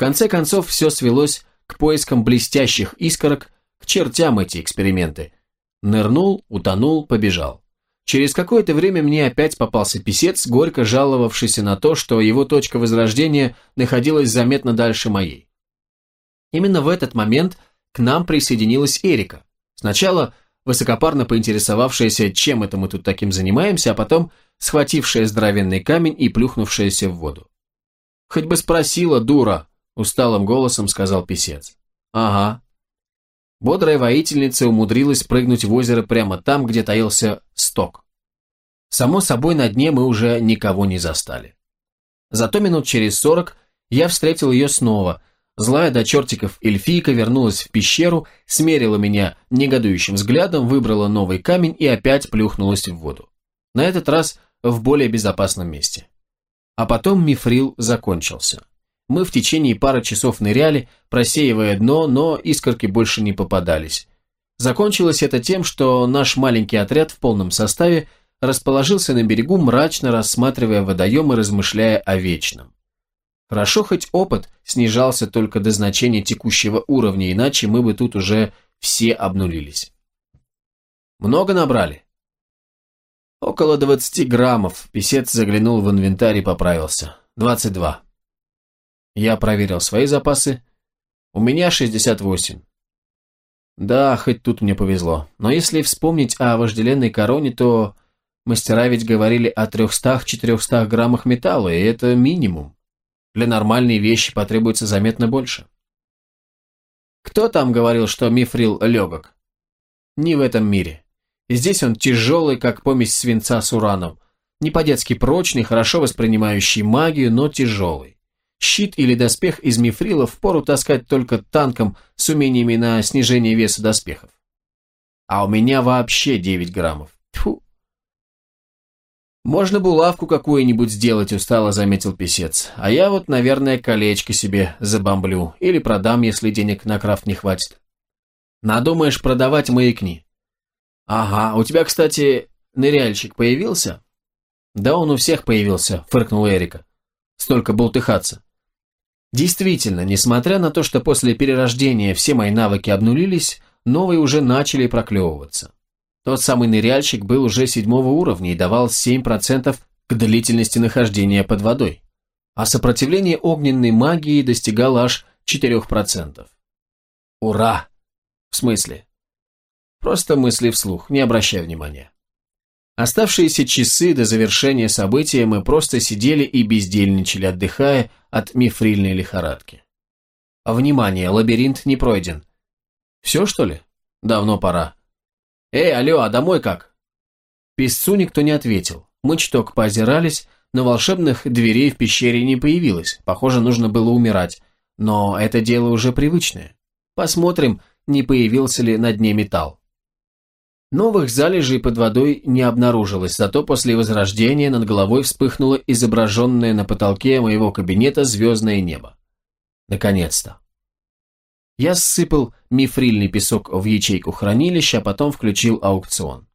конце концов, все свелось к поискам блестящих искорок, к чертям эти эксперименты. Нырнул, утонул, побежал. Через какое-то время мне опять попался писец, горько жаловавшийся на то, что его точка возрождения находилась заметно дальше моей. Именно в этот момент к нам присоединилась Эрика. Сначала высокопарно поинтересовавшаяся, чем это мы тут таким занимаемся, а потом схватившая здоровенный камень и плюхнувшаяся в воду. «Хоть бы спросила, дура!» – усталым голосом сказал писец. «Ага». Бодрая воительница умудрилась прыгнуть в озеро прямо там, где таился сток. Само собой, на дне мы уже никого не застали. Зато минут через сорок я встретил ее снова. Злая до чертиков эльфийка вернулась в пещеру, смерила меня негодующим взглядом, выбрала новый камень и опять плюхнулась в воду. На этот раз в более безопасном месте. А потом мифрил закончился. Мы в течение пары часов ныряли, просеивая дно, но искорки больше не попадались. Закончилось это тем, что наш маленький отряд в полном составе расположился на берегу, мрачно рассматривая водоем и размышляя о вечном. Хорошо, хоть опыт снижался только до значения текущего уровня, иначе мы бы тут уже все обнулились. Много набрали? Около двадцати граммов. Песец заглянул в инвентарь и поправился. Двадцать два. Я проверил свои запасы. У меня 68. Да, хоть тут мне повезло. Но если вспомнить о вожделенной короне, то мастера ведь говорили о 300-400 граммах металла, и это минимум. Для нормальной вещи потребуется заметно больше. Кто там говорил, что мифрил легок? Не в этом мире. Здесь он тяжелый, как помесь свинца с ураном. Не по-детски прочный, хорошо воспринимающий магию, но тяжелый. Щит или доспех из мифрила впору таскать только танком с умениями на снижение веса доспехов. А у меня вообще 9 граммов. Тьфу. «Можно булавку какую-нибудь сделать», — устало заметил писец. «А я вот, наверное, колечко себе забомблю. Или продам, если денег на крафт не хватит». «Надумаешь продавать, маякни». «Ага, у тебя, кстати, ныряльщик появился?» «Да он у всех появился», — фыркнул Эрика. «Столько болтыхаться». Действительно, несмотря на то, что после перерождения все мои навыки обнулились, новые уже начали проклевываться. Тот самый ныряльщик был уже седьмого уровня и давал 7% к длительности нахождения под водой, а сопротивление огненной магии достигало аж 4%. Ура! В смысле? Просто мысли вслух, не обращай внимания. Оставшиеся часы до завершения события мы просто сидели и бездельничали, отдыхая от мифрильной лихорадки. Внимание, лабиринт не пройден. Все, что ли? Давно пора. Эй, алло, а домой как? Песцу никто не ответил. Мы чуток поозирались, но волшебных дверей в пещере не появилось. Похоже, нужно было умирать. Но это дело уже привычное. Посмотрим, не появился ли на дне металл. Новых залежей под водой не обнаружилось, зато после возрождения над головой вспыхнуло изображенное на потолке моего кабинета звездное небо. Наконец-то. Я ссыпал мифрильный песок в ячейку хранилища, а потом включил аукцион.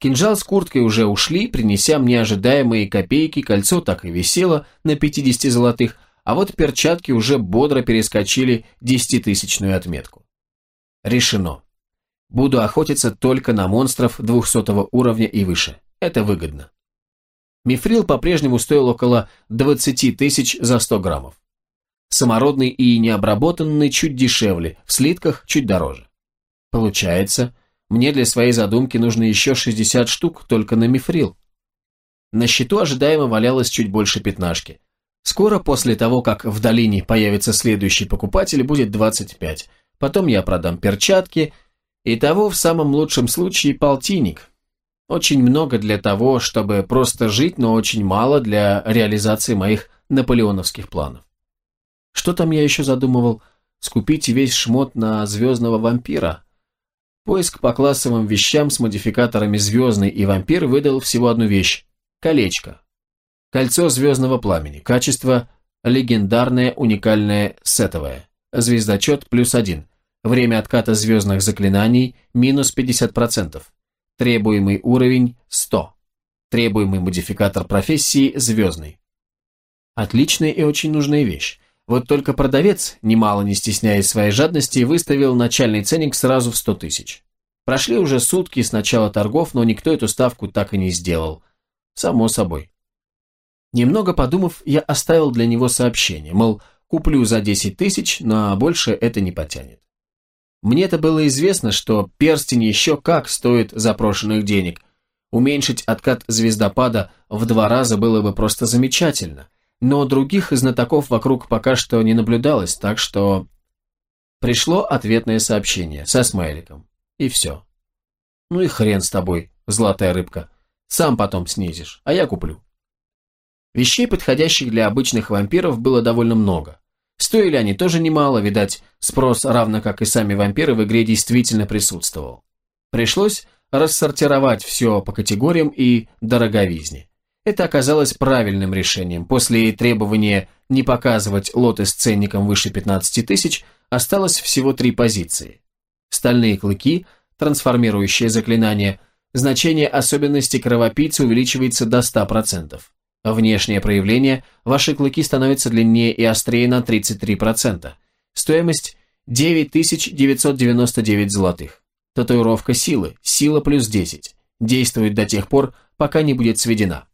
Кинжал с курткой уже ушли, принеся мне ожидаемые копейки, кольцо так и висело на 50 золотых, а вот перчатки уже бодро перескочили десятитысячную отметку. Решено. Буду охотиться только на монстров 200 уровня и выше. Это выгодно. Мифрил по-прежнему стоил около 20 тысяч за 100 граммов. Самородный и необработанный чуть дешевле, в слитках чуть дороже. Получается, мне для своей задумки нужно еще 60 штук только на мифрил. На счету ожидаемо валялось чуть больше пятнашки. Скоро после того, как в долине появится следующий покупатель, будет 25. Потом я продам перчатки – Итого, в самом лучшем случае, полтинник. Очень много для того, чтобы просто жить, но очень мало для реализации моих наполеоновских планов. Что там я еще задумывал? Скупить весь шмот на звездного вампира? Поиск по классовым вещам с модификаторами «Звездный» и «Вампир» выдал всего одну вещь – колечко. Кольцо звездного пламени. Качество – легендарное, уникальное, сетовое. Звездочет плюс один. Время отката звездных заклинаний – минус 50%. Требуемый уровень – 100. Требуемый модификатор профессии – звездный. Отличная и очень нужная вещь. Вот только продавец, немало не стесняясь своей жадности, выставил начальный ценник сразу в 100 тысяч. Прошли уже сутки с начала торгов, но никто эту ставку так и не сделал. Само собой. Немного подумав, я оставил для него сообщение, мол, куплю за 10 тысяч, но больше это не потянет. Мне это было известно, что перстень еще как стоит запрошенных денег. Уменьшить откат звездопада в два раза было бы просто замечательно – но других знатоков вокруг пока что не наблюдалось, так что... Пришло ответное сообщение со смайликом. И все. Ну и хрен с тобой, золотая рыбка. Сам потом снизишь, а я куплю. Вещей, подходящих для обычных вампиров, было довольно много. Стоили они тоже немало, видать, спрос, равно как и сами вампиры, в игре действительно присутствовал. Пришлось рассортировать все по категориям и дороговизне. Это оказалось правильным решением. После требования не показывать лоты с ценником выше 15 тысяч осталось всего три позиции. Стальные клыки, трансформирующее заклинание, значение особенностей кровопийцы увеличивается до 100%. Внешнее проявление – ваши клыки становятся длиннее и острее на 33%. Стоимость – 9999 золотых. Татуировка силы, сила плюс 10. Действует до тех пор, пока не будет сведена.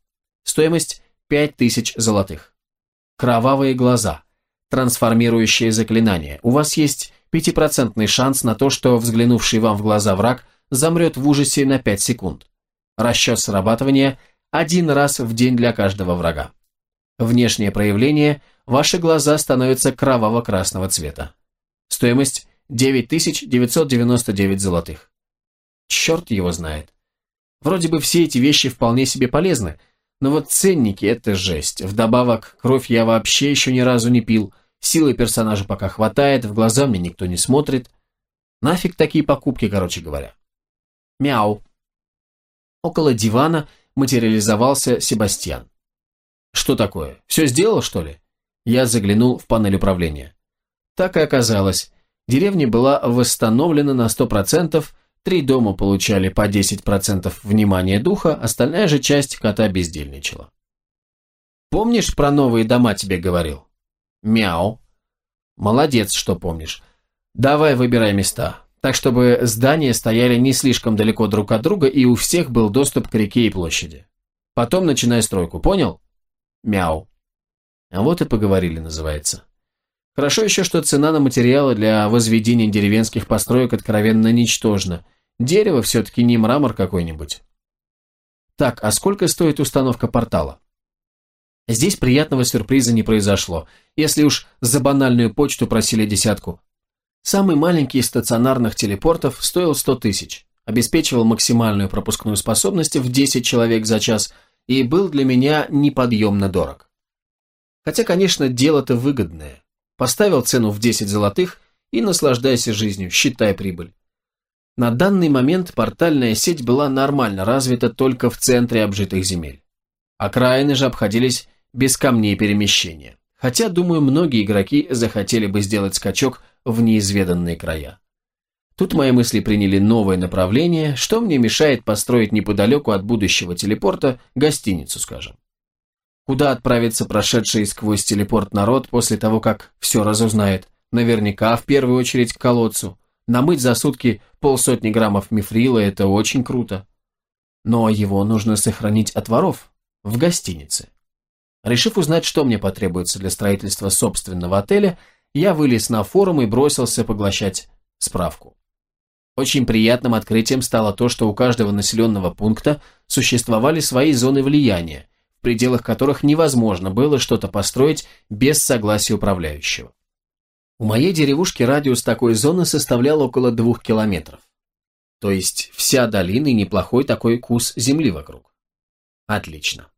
Стоимость 5000 золотых. Кровавые глаза. Трансформирующее заклинание. У вас есть пятипроцентный шанс на то, что взглянувший вам в глаза враг замрет в ужасе на 5 секунд. Расчет срабатывания один раз в день для каждого врага. Внешнее проявление – ваши глаза становятся кроваво-красного цвета. Стоимость 9999 золотых. Черт его знает. Вроде бы все эти вещи вполне себе полезны, но вот ценники – это жесть. Вдобавок, кровь я вообще еще ни разу не пил. Силы персонажа пока хватает, в глаза мне никто не смотрит. Нафиг такие покупки, короче говоря. Мяу. Около дивана материализовался Себастьян. Что такое? Все сделал, что ли? Я заглянул в панель управления. Так и оказалось. Деревня была восстановлена на сто процентов, Три дома получали по 10% внимания духа, остальная же часть кота бездельничала. «Помнишь, про новые дома тебе говорил?» «Мяу». «Молодец, что помнишь. Давай выбирай места, так чтобы здания стояли не слишком далеко друг от друга и у всех был доступ к реке и площади. Потом начинай стройку, понял?» «Мяу». А вот и поговорили, называется. Хорошо еще, что цена на материалы для возведения деревенских построек откровенно ничтожна – Дерево все-таки не мрамор какой-нибудь. Так, а сколько стоит установка портала? Здесь приятного сюрприза не произошло, если уж за банальную почту просили десятку. Самый маленький из стационарных телепортов стоил 100 тысяч, обеспечивал максимальную пропускную способность в 10 человек за час и был для меня неподъемно дорог. Хотя, конечно, дело-то выгодное. Поставил цену в 10 золотых и наслаждайся жизнью, считай прибыль. На данный момент портальная сеть была нормально развита только в центре обжитых земель. Окраины же обходились без камней перемещения. Хотя, думаю, многие игроки захотели бы сделать скачок в неизведанные края. Тут мои мысли приняли новое направление, что мне мешает построить неподалеку от будущего телепорта гостиницу, скажем. Куда отправится прошедший сквозь телепорт народ после того, как все разузнает? Наверняка в первую очередь к колодцу. Намыть за сутки полсотни граммов мифрила – это очень круто. Но его нужно сохранить от воров в гостинице. Решив узнать, что мне потребуется для строительства собственного отеля, я вылез на форум и бросился поглощать справку. Очень приятным открытием стало то, что у каждого населенного пункта существовали свои зоны влияния, в пределах которых невозможно было что-то построить без согласия управляющего. У моей деревушки радиус такой зоны составлял около двух километров. То есть вся долина и неплохой такой кус земли вокруг. Отлично.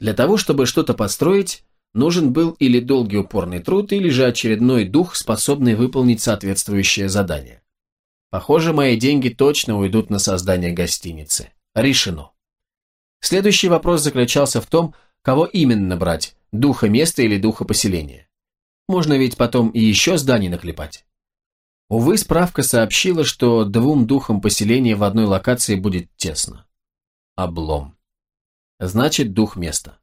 Для того, чтобы что-то построить, нужен был или долгий упорный труд, или же очередной дух, способный выполнить соответствующее задание. Похоже, мои деньги точно уйдут на создание гостиницы. Решено. Следующий вопрос заключался в том, кого именно брать, духа места или духа поселения. Можно ведь потом и еще зданий наклепать. Увы, справка сообщила, что двум духам поселения в одной локации будет тесно. Облом. Значит, дух места.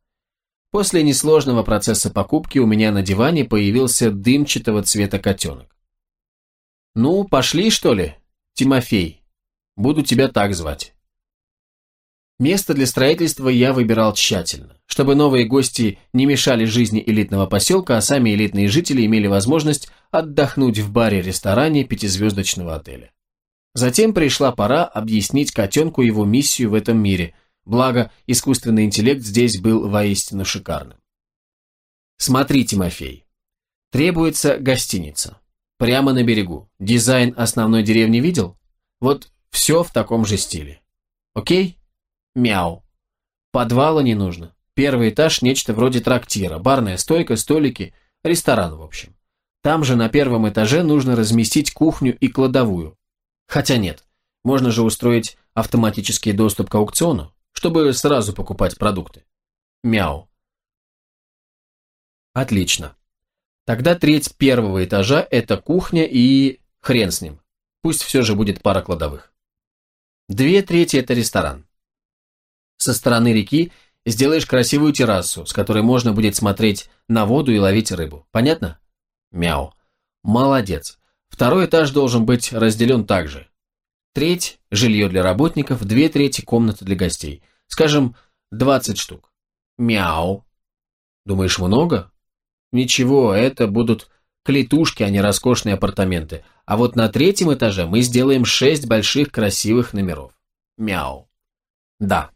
После несложного процесса покупки у меня на диване появился дымчатого цвета котенок. «Ну, пошли, что ли, Тимофей? Буду тебя так звать». Место для строительства я выбирал тщательно, чтобы новые гости не мешали жизни элитного поселка, а сами элитные жители имели возможность отдохнуть в баре-ресторане пятизвездочного отеля. Затем пришла пора объяснить котенку его миссию в этом мире, благо искусственный интеллект здесь был воистину шикарным. Смотри, Тимофей, требуется гостиница. Прямо на берегу. Дизайн основной деревни видел? Вот все в таком же стиле. Окей? Мяу. Подвала не нужно. Первый этаж – нечто вроде трактира, барная стойка, столики, ресторан в общем. Там же на первом этаже нужно разместить кухню и кладовую. Хотя нет, можно же устроить автоматический доступ к аукциону, чтобы сразу покупать продукты. Мяу. Отлично. Тогда треть первого этажа – это кухня и... хрен с ним. Пусть все же будет пара кладовых. Две трети – это ресторан. Со стороны реки сделаешь красивую террасу, с которой можно будет смотреть на воду и ловить рыбу. Понятно? Мяу. Молодец. Второй этаж должен быть разделен также. Треть – жилье для работников, две трети – комната для гостей. Скажем, 20 штук. Мяу. Думаешь, много? Ничего, это будут клетушки, а не роскошные апартаменты. А вот на третьем этаже мы сделаем шесть больших красивых номеров. Мяу. Да,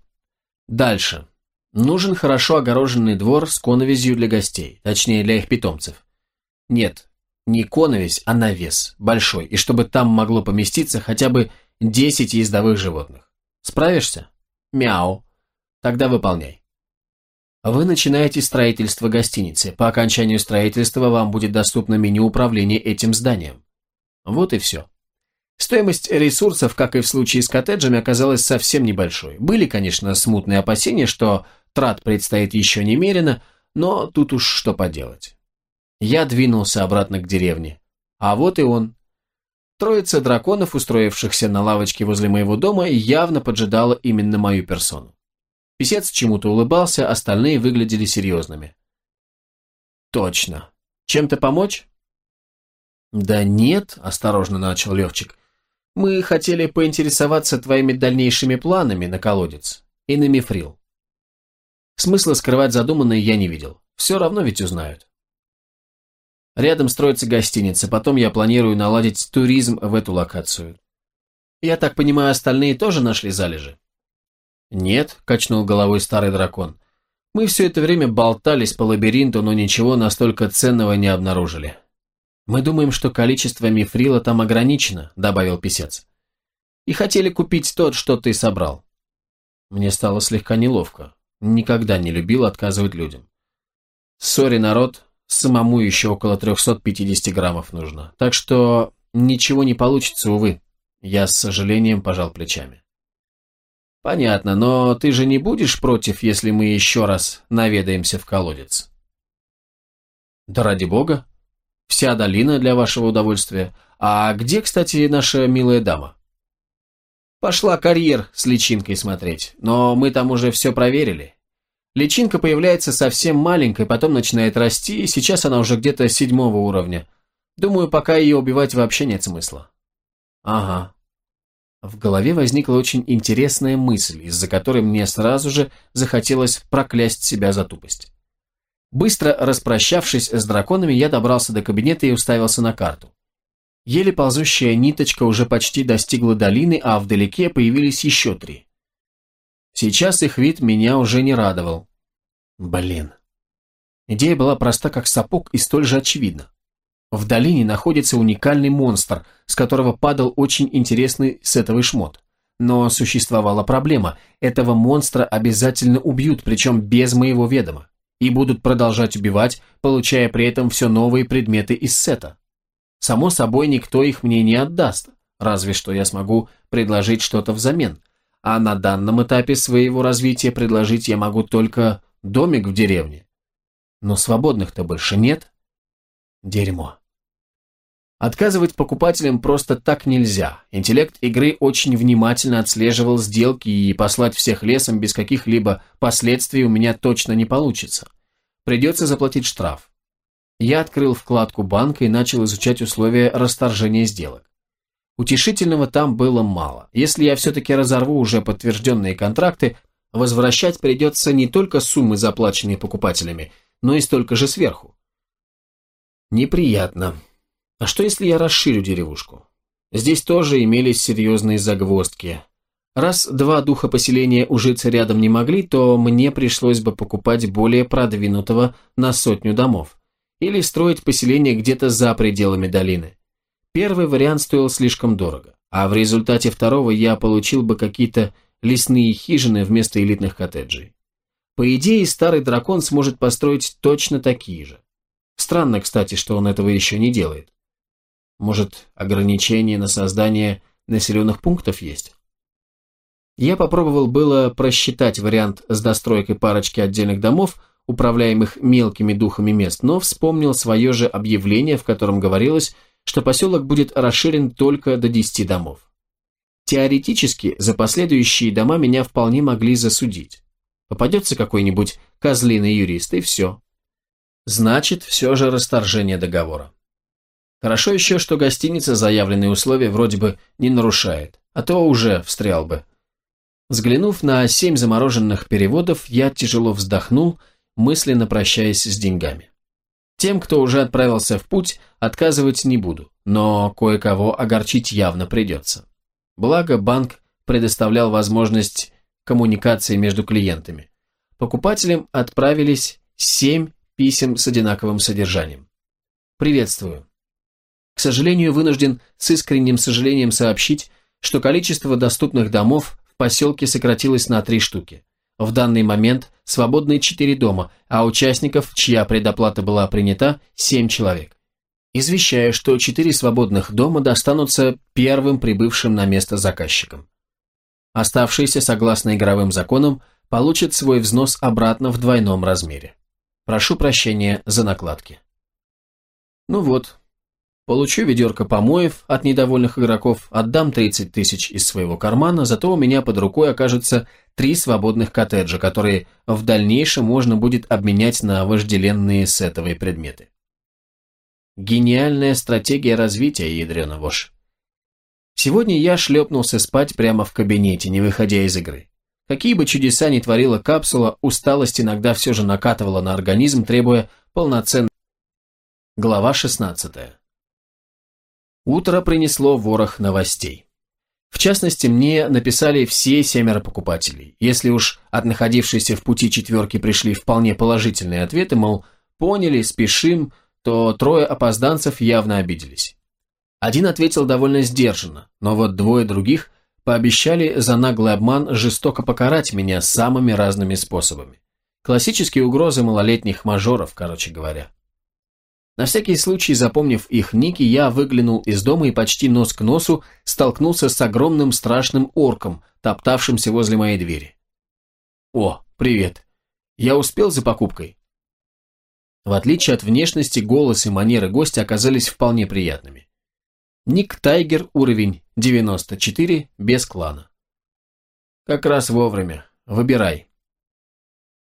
Дальше. Нужен хорошо огороженный двор с коновизью для гостей, точнее для их питомцев. Нет, не коновизь, а навес, большой, и чтобы там могло поместиться хотя бы 10 ездовых животных. Справишься? Мяу. Тогда выполняй. Вы начинаете строительство гостиницы. По окончанию строительства вам будет доступно меню управления этим зданием. Вот и все. Стоимость ресурсов, как и в случае с коттеджами, оказалась совсем небольшой. Были, конечно, смутные опасения, что трат предстоит еще немерено, но тут уж что поделать. Я двинулся обратно к деревне. А вот и он. Троица драконов, устроившихся на лавочке возле моего дома, явно поджидала именно мою персону. Песец чему-то улыбался, остальные выглядели серьезными. «Точно. Чем-то помочь?» «Да нет», – осторожно начал Левчик. Мы хотели поинтересоваться твоими дальнейшими планами на колодец и на мифрил. Смысла скрывать задуманное я не видел. Все равно ведь узнают. Рядом строится гостиница, потом я планирую наладить туризм в эту локацию. Я так понимаю, остальные тоже нашли залежи? Нет, качнул головой старый дракон. Мы все это время болтались по лабиринту, но ничего настолько ценного не обнаружили. «Мы думаем, что количество мифрила там ограничено», — добавил писец. «И хотели купить тот, что ты собрал». Мне стало слегка неловко. Никогда не любил отказывать людям. «Сори, народ, самому еще около 350 граммов нужно. Так что ничего не получится, увы». Я с сожалением пожал плечами. «Понятно, но ты же не будешь против, если мы еще раз наведаемся в колодец?» «Да ради бога», Вся долина для вашего удовольствия. А где, кстати, наша милая дама? Пошла карьер с личинкой смотреть, но мы там уже все проверили. Личинка появляется совсем маленькой, потом начинает расти, и сейчас она уже где-то седьмого уровня. Думаю, пока ее убивать вообще нет смысла. Ага. В голове возникла очень интересная мысль, из-за которой мне сразу же захотелось проклясть себя за тупость. Быстро распрощавшись с драконами, я добрался до кабинета и уставился на карту. Еле ползущая ниточка уже почти достигла долины, а вдалеке появились еще три. Сейчас их вид меня уже не радовал. Блин. Идея была проста как сапог и столь же очевидна. В долине находится уникальный монстр, с которого падал очень интересный сетовый шмот. Но существовала проблема. Этого монстра обязательно убьют, причем без моего ведома и будут продолжать убивать, получая при этом все новые предметы из сета. Само собой, никто их мне не отдаст, разве что я смогу предложить что-то взамен. А на данном этапе своего развития предложить я могу только домик в деревне. Но свободных-то больше нет. Дерьмо. Отказывать покупателям просто так нельзя. Интеллект игры очень внимательно отслеживал сделки и послать всех лесом без каких-либо последствий у меня точно не получится. придется заплатить штраф. Я открыл вкладку банка и начал изучать условия расторжения сделок. Утешительного там было мало. Если я все-таки разорву уже подтвержденные контракты, возвращать придется не только суммы, заплаченные покупателями, но и столько же сверху. Неприятно. А что если я расширю деревушку? Здесь тоже имелись серьезные загвоздки. Раз два духа поселения ужиться рядом не могли, то мне пришлось бы покупать более продвинутого на сотню домов. Или строить поселение где-то за пределами долины. Первый вариант стоил слишком дорого, а в результате второго я получил бы какие-то лесные хижины вместо элитных коттеджей. По идее, старый дракон сможет построить точно такие же. Странно, кстати, что он этого еще не делает. Может, ограничения на создание населенных пунктов есть? Я попробовал было просчитать вариант с достройкой парочки отдельных домов, управляемых мелкими духами мест, но вспомнил свое же объявление, в котором говорилось, что поселок будет расширен только до 10 домов. Теоретически, за последующие дома меня вполне могли засудить. Попадется какой-нибудь козлиный юрист, и все. Значит, все же расторжение договора. Хорошо еще, что гостиница заявленные условия вроде бы не нарушает, а то уже встрял бы. Взглянув на семь замороженных переводов, я тяжело вздохнул, мысленно прощаясь с деньгами. Тем, кто уже отправился в путь, отказывать не буду, но кое-кого огорчить явно придется. Благо, банк предоставлял возможность коммуникации между клиентами. Покупателям отправились семь писем с одинаковым содержанием. «Приветствую. К сожалению, вынужден с искренним сожалением сообщить, что количество доступных домов в поселке сократилось на три штуки. В данный момент свободны четыре дома, а участников, чья предоплата была принята, семь человек. Извещаю, что четыре свободных дома достанутся первым прибывшим на место заказчикам. Оставшиеся, согласно игровым законам, получат свой взнос обратно в двойном размере. Прошу прощения за накладки. Ну вот, Получу ведерко помоев от недовольных игроков, отдам 30 тысяч из своего кармана, зато у меня под рукой окажется три свободных коттеджа, которые в дальнейшем можно будет обменять на вожделенные сетовые предметы. Гениальная стратегия развития, ядрена вошь. Сегодня я шлепнулся спать прямо в кабинете, не выходя из игры. Какие бы чудеса ни творила капсула, усталость иногда все же накатывала на организм, требуя полноценной... Глава 16. Утро принесло ворох новостей. В частности, мне написали все семеро покупателей. Если уж от находившейся в пути четверки пришли вполне положительные ответы, мол, поняли, спешим, то трое опозданцев явно обиделись. Один ответил довольно сдержанно, но вот двое других пообещали за наглый обман жестоко покарать меня самыми разными способами. Классические угрозы малолетних мажоров, короче говоря. На всякий случай, запомнив их ники, я выглянул из дома и почти нос к носу столкнулся с огромным страшным орком, топтавшимся возле моей двери. «О, привет. Я успел за покупкой?» В отличие от внешности, голос и манеры гостя оказались вполне приятными. Ник Тайгер, уровень 94, без клана. «Как раз вовремя. Выбирай».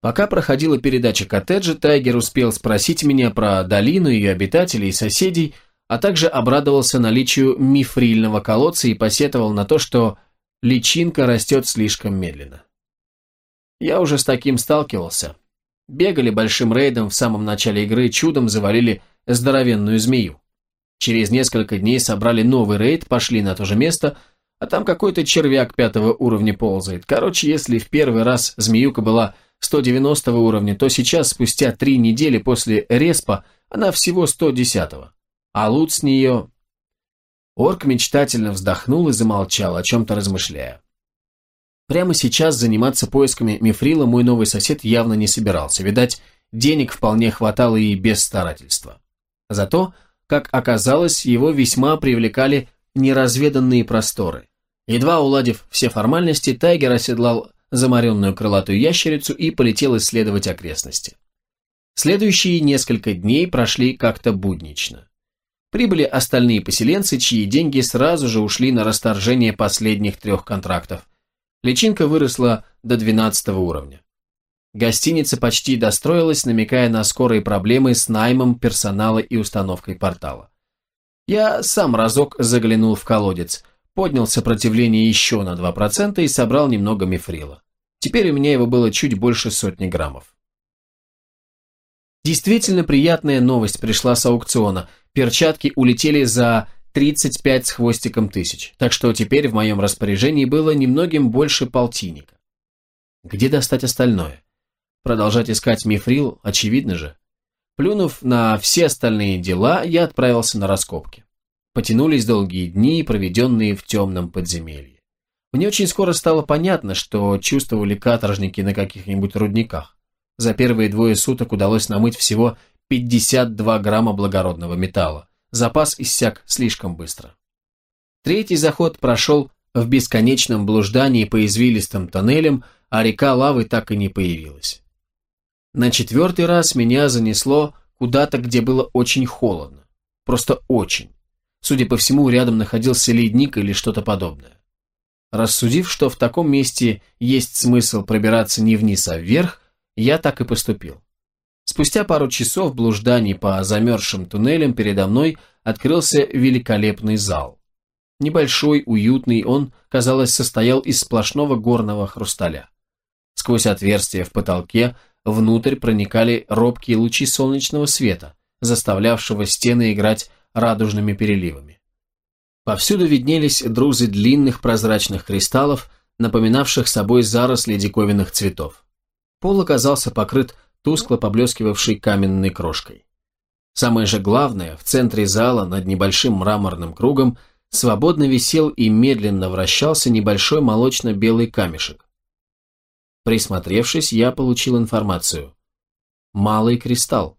Пока проходила передача коттеджа, Тайгер успел спросить меня про долину, ее обитателей и соседей, а также обрадовался наличию мифрильного колодца и посетовал на то, что личинка растет слишком медленно. Я уже с таким сталкивался. Бегали большим рейдом в самом начале игры, чудом завалили здоровенную змею. Через несколько дней собрали новый рейд, пошли на то же место, а там какой-то червяк пятого уровня ползает. Короче, если в первый раз змеюка была 190 уровня, то сейчас, спустя три недели после респа, она всего 110 -го. А лут с нее... Орк мечтательно вздохнул и замолчал, о чем-то размышляя. Прямо сейчас заниматься поисками мифрила мой новый сосед явно не собирался. Видать, денег вполне хватало и без старательства. Зато, как оказалось, его весьма привлекали неразведанные просторы. Едва уладив все формальности, Тайгер оседлал замаренную крылатую ящерицу и полетел исследовать окрестности. Следующие несколько дней прошли как-то буднично. Прибыли остальные поселенцы, чьи деньги сразу же ушли на расторжение последних трех контрактов. Личинка выросла до 12 уровня. Гостиница почти достроилась, намекая на скорые проблемы с наймом персонала и установкой портала. Я сам разок заглянул в колодец, поднял сопротивление еще на 2% и собрал немного мифрила. Теперь у меня его было чуть больше сотни граммов. Действительно приятная новость пришла с аукциона. Перчатки улетели за 35 с хвостиком тысяч, так что теперь в моем распоряжении было немногим больше полтинника. Где достать остальное? Продолжать искать мифрил, очевидно же. Плюнув на все остальные дела, я отправился на раскопки. Потянулись долгие дни, проведенные в темном подземелье. Мне очень скоро стало понятно, что чувствовали каторжники на каких-нибудь рудниках. За первые двое суток удалось намыть всего 52 грамма благородного металла. Запас иссяк слишком быстро. Третий заход прошел в бесконечном блуждании по извилистым тоннелям, а река лавы так и не появилась. На четвертый раз меня занесло куда-то, где было очень холодно. Просто очень. Судя по всему, рядом находился ледник или что-то подобное. Рассудив, что в таком месте есть смысл пробираться не вниз, а вверх, я так и поступил. Спустя пару часов блужданий по замерзшим туннелям передо мной открылся великолепный зал. Небольшой, уютный, он, казалось, состоял из сплошного горного хрусталя. Сквозь отверстия в потолке внутрь проникали робкие лучи солнечного света, заставлявшего стены играть радужными переливами. Повсюду виднелись друзы длинных прозрачных кристаллов, напоминавших собой заросли диковинных цветов. Пол оказался покрыт тускло поблескивавшей каменной крошкой. Самое же главное, в центре зала над небольшим мраморным кругом свободно висел и медленно вращался небольшой молочно-белый камешек. Присмотревшись, я получил информацию. Малый кристалл.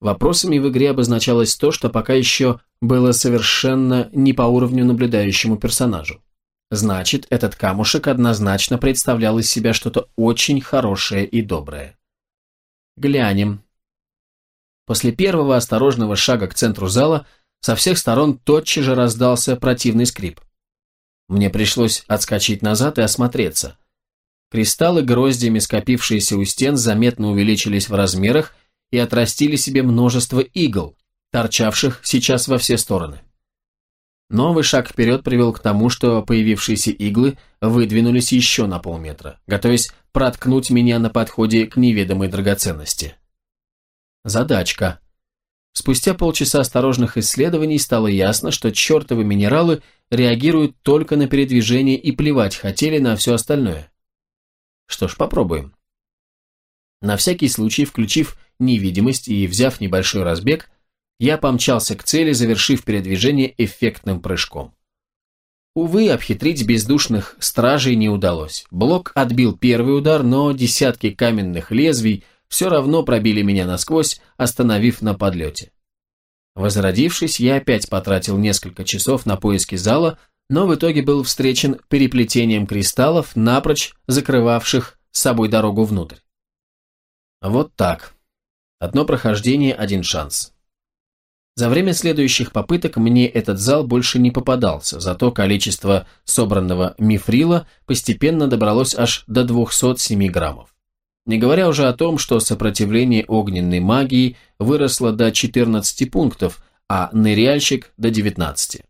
Вопросами в игре обозначалось то, что пока еще было совершенно не по уровню наблюдающему персонажу. Значит, этот камушек однозначно представлял из себя что-то очень хорошее и доброе. Глянем. После первого осторожного шага к центру зала со всех сторон тотчас же раздался противный скрип. Мне пришлось отскочить назад и осмотреться. Кристаллы, гроздьями скопившиеся у стен, заметно увеличились в размерах и отрастили себе множество игл, торчавших сейчас во все стороны. Новый шаг вперед привел к тому, что появившиеся иглы выдвинулись еще на полметра, готовясь проткнуть меня на подходе к неведомой драгоценности. Задачка. Спустя полчаса осторожных исследований стало ясно, что чертовы минералы реагируют только на передвижение и плевать хотели на все остальное. Что ж, попробуем. На всякий случай, включив невидимость и взяв небольшой разбег, я помчался к цели, завершив передвижение эффектным прыжком. Увы, обхитрить бездушных стражей не удалось. Блок отбил первый удар, но десятки каменных лезвий все равно пробили меня насквозь, остановив на подлете. Возродившись, я опять потратил несколько часов на поиски зала, но в итоге был встречен переплетением кристаллов, напрочь закрывавших с собой дорогу внутрь. Вот так. Одно прохождение, один шанс. За время следующих попыток мне этот зал больше не попадался, зато количество собранного мифрила постепенно добралось аж до 207 граммов. Не говоря уже о том, что сопротивление огненной магии выросло до 14 пунктов, а ныряльщик до 19.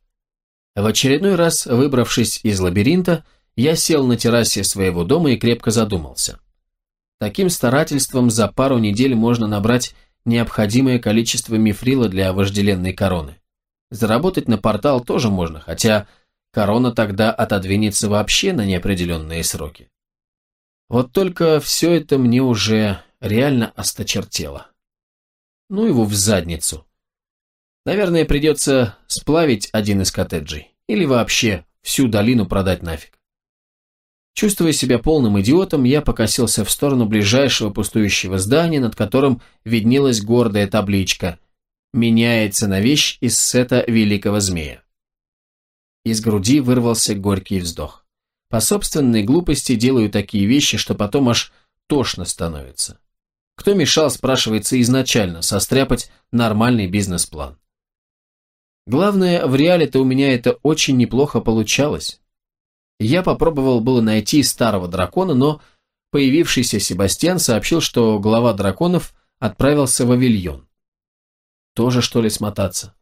В очередной раз, выбравшись из лабиринта, я сел на террасе своего дома и крепко задумался. Таким старательством за пару недель можно набрать необходимое количество мифрила для вожделенной короны. Заработать на портал тоже можно, хотя корона тогда отодвинется вообще на неопределенные сроки. Вот только все это мне уже реально осточертело. Ну его в задницу. Наверное, придется сплавить один из коттеджей. Или вообще всю долину продать нафиг. Чувствуя себя полным идиотом, я покосился в сторону ближайшего пустующего здания, над которым виднелась гордая табличка «Меняется на вещь из сета великого змея». Из груди вырвался горький вздох. По собственной глупости делаю такие вещи, что потом аж тошно становится. Кто мешал, спрашивается изначально, состряпать нормальный бизнес-план. Главное, в реале-то у меня это очень неплохо получалось. Я попробовал было найти старого дракона, но появившийся Себастьян сообщил, что глава драконов отправился в Авильон. Тоже что ли смотаться?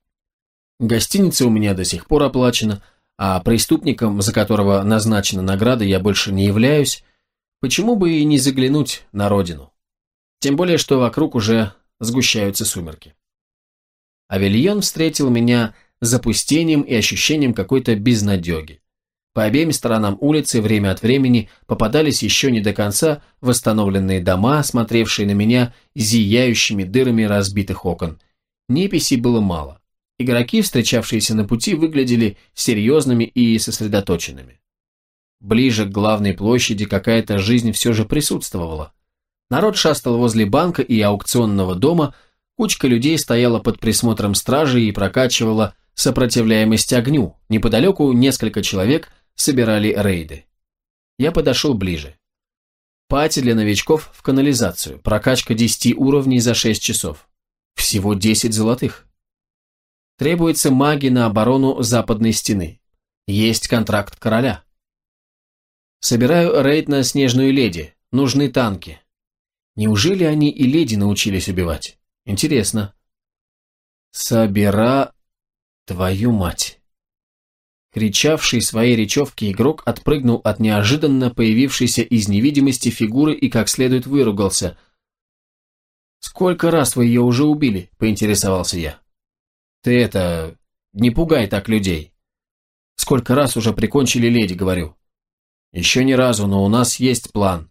Гостиница у меня до сих пор оплачена, а преступником, за которого назначена награда, я больше не являюсь, почему бы и не заглянуть на родину? Тем более, что вокруг уже сгущаются сумерки. Авильон встретил меня запустением и ощущением какой-то безнадеги. По обеим сторонам улицы время от времени попадались еще не до конца восстановленные дома, смотревшие на меня зияющими дырами разбитых окон. Неписей было мало. Игроки, встречавшиеся на пути, выглядели серьезными и сосредоточенными. Ближе к главной площади какая-то жизнь все же присутствовала. Народ шастал возле банка и аукционного дома, кучка людей стояла под присмотром стражи и прокачивала сопротивляемость огню. Неподалеку несколько человек собирали рейды. Я подошел ближе. Пати для новичков в канализацию. Прокачка 10 уровней за 6 часов. Всего 10 золотых. Требуется маги на оборону западной стены. Есть контракт короля. Собираю рейд на снежную леди. Нужны танки. Неужели они и леди научились убивать? Интересно. Собира... Твою мать. Кричавший своей речевке игрок отпрыгнул от неожиданно появившейся из невидимости фигуры и как следует выругался. «Сколько раз вы ее уже убили?» – поинтересовался я. «Ты это... не пугай так людей. Сколько раз уже прикончили леди, говорю?» «Еще ни разу, но у нас есть план.